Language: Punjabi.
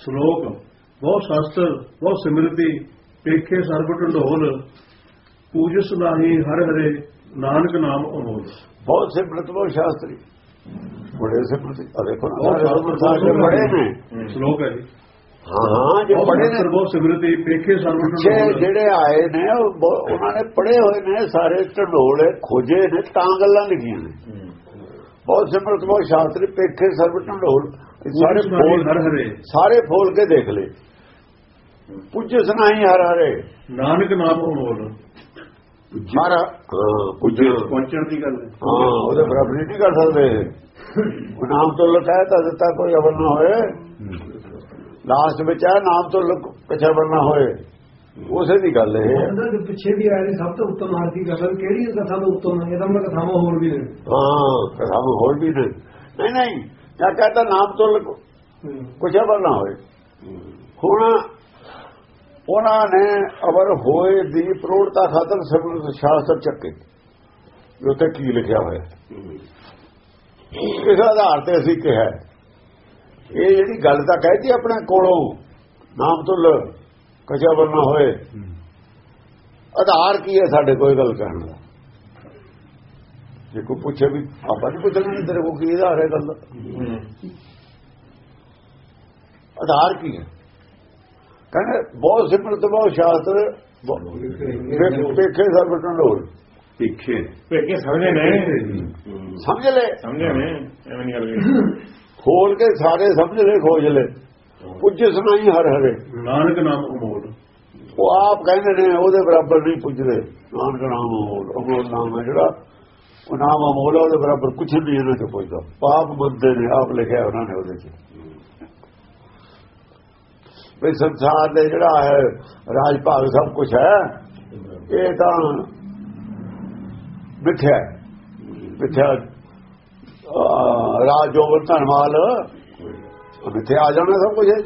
ਸ਼ਲੋਕ ਬਹੁਤ ਸ਼ਾਸਤਰ ਬਹੁਤ ਸਿਮਰਤੀ ਪੇਖੇ ਸਰਬ ਢੰਡੋਲ ਪੂਜਸ ਨਾਹੀ ਹਰ ਹਰੇ ਨਾਨਕ ਨਾਮ ਅਮੋਲ ਬਹੁਤ ਸਿਮਰਤ ਬਹੁਤ ਸ਼ਾਸਤਰੀ। ਬੜੇ ਸਿਮਰਤ ਆ ਦੇਖੋ ਬੜੇ ਨੇ। ਸ਼ਲੋਕ ਹੈ ਜੀ। ਹਾਂ ਜੇ ਪੜੇ ਨੇ। ਬਹੁਤ ਸਿਮਰਤੀ ਪੇਖੇ ਸਰਬ ਜਿਹੜੇ ਆਏ ਨੇ ਉਹ ਬਹੁ- ਉਹਨਾਂ ਨੇ ਪੜੇ ਹੋਏ ਨੇ ਸਾਰੇ ਢੰਡੋਲੇ ਖੋਜੇ ਨੇ ਤਾਂ ਗੱਲਾਂ ਲਿਖੀਆਂ ਨੇ। ਬਹੁਤ ਸਿਮਰਤ ਬਹੁਤ ਸ਼ਾਸਤਰੀ ਪੇਖੇ ਸਰਬ ਢੰਡੋਲ ਸਾਰੇ ਫੋਲ ਹਰ ਹਰੇ। ਸਾਰੇ ਫੋਲ ਕੇ ਦੇਖ ਲੈ। ਪੁੱਜਸ ਨਹੀਂ ਹਰ ਹਰੇ। ਨਾਨਕ ਨਾਮ ਅਮੋਲ ਹਰ ਪੁੱਜ। ਪਹੁੰਚਣ ਦੀ ਗੱਲ ਹੈ। ਹਾਂ ਉਹਦੇ ਬਰਾਬਰੀ ਨਹੀਂ ਕਰ ਸਕਦੇ। ਉਹ ਨਾਮ ਤੋਂ ਲਟਾਇਆ ਤਾਂ ਦਿੱਤਾ ਕੋਈ ਅਵਲ ਨਾ ਹੋਏ। ਲਾਸਟ ਵਿੱਚ ਆ ਨਾਮ ਤੋਂ ਪਿਛਾ ਨਾ ਹੋਏ। ਉਸੇ ਦੀ ਗੱਲ ਇਹ ਹੈ। ਪਿੱਛੇ ਵੀ ਆਏ ਨੇ ਸਭ ਤੋਂ ਉੱਤਮ ਆਰਤੀ ਕਥਾ ਕਿਹੜੀ ਕਥਾ ਤੋਂ ਉੱਤਮ ਹੈ ਇਹਦਾ ਮਤਲਬ ਕਥਾਵਾਂ ਹੋਰ ਵੀ ਨੇ। ਹਾਂ ਕਥਾਵਾਂ ਹੋਰ ਵੀ ਨੇ। ਨਹੀਂ ਨਹੀਂ। ਜਾਂ ਕਹਤਾ ਨਾਮ ਤੋਂ ਕੁਛ ਅਵਲ ਨਾ ਹੋਏ ਹੁਣ ਉਹਨਾਂ ਨੇ ਅਵਰ ਹੋਏ ਦੀ ਪ੍ਰੋੜਤਾ ਖਾਤਰ ਸਿਮਰਤ ਸ਼ਾਸਤਰ ਚੱਕੇ। ਵੀ ਉੱਥੇ ਕੀ ਲਿਖਿਆ ਹੋਇਆ। ਕਿਸ ਆਧਾਰ ਤੇ ਅਸੀਂ ਕਿਹਾ ਇਹ ਜਿਹੜੀ ਗੱਲ ਤਾਂ ਕਹਿਤੀ ਆਪਣੇ ਕੋਲੋਂ ਨਾਮ ਤੋਂ ਕਚਾ ਬਰਨਾ ਹੋਏ ਆਧਾਰ ਕੀ ਹੈ ਸਾਡੇ ਕੋਈ ਗੱਲ ਕਹਿਣ ਦਾ? ਜੇ ਕੋਈ ਪੁੱਛੇ ਵੀ ਆਪਾਂ ਨਹੀਂ ਪੁੱਛਣਾ ਨਹੀਂ ਤੇਰੇ ਕੋਲ ਕੀ ਆਧਾਰ ਹੈ ਗੱਲ ਆਧਾਰ ਕੀ ਹੈ? ਕਹਿੰਦੇ ਬਹੁਤ ਸਿਮਰਤ ਬਹੁਤ ਸ਼ਾਸਤਰ ਵੇਖੇ ਸਰਬ ਢੰਡੋਲ ਪੇਖੇ। ਪੇਕੇ ਸਮਝੇ ਨੇ। ਸਮਝ ਲੈ ਸਮਝੇ ਨੇ ਐਵੇਂ ਨਹੀਂ ਗੱਲ ਖੋਲ ਕੇ ਸਾਰੇ ਸਮਝ ਲੈ ਖੋਜ ਲੈ ਪੁੱਜ ਸੁਣਾਈ ਹਰ ਹਰੇ। ਨਾਨਕ ਨਾਮ ਅਮੋਲ। ਉਹ ਆਪ ਕਹਿੰਦੇ ਨੇ ਉਹਦੇ ਬਰਾਬਰ ਨਹੀਂ ਪੁੱਜਦੇ। ਨਾਨਕ ਨਾਮ ਅਮੋਲ। ਅਮੋਲ ਨਾਮ ਹੈ ਜਿਹੜਾ ਉਹ ਨਾਮ ਅਮੋਲ ਉਹਦੇ ਬਰਾਬਰ ਕੁਝ ਨਹੀਂ ਇਹਨਾਂ ਤੋਂ ਪੁੱਜਦਾ ਪਾਪ ਬੰਦੇ ਨੇ ਆਪ ਲਿਖਿਆ ਉਹਨਾਂ ਨੇ ਉਹਦੇ ਚ। ਵੀ ਸੰਸਾਰ ਦੇ ਜਿਹੜਾ ਹੈ ਰਾਜ ਭਾਗ ਸਭ ਕੁਝ ਹੈ ਇਹ ਤਾਂ ਮਿੱਥਿਆ ਹੈ। ਮਿੱਥਿਆ ਅਹ, ਰਾਜ ਧਨਮਾਲ ਮਿੱਥਿਆ ਆ ਜਾਣਾ ਸਭ ਕੁਝ ਹੈ